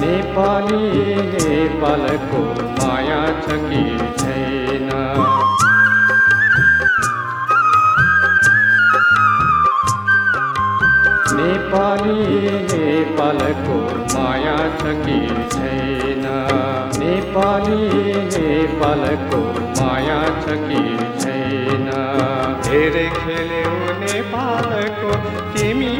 नेपाली नेपालको माया छ कि छैन? नेपाली नेपालको माया छ कि छैन? नेपाली नेपालको माया छ कि छैन? धेरै खेल्यो नेपालको तिमी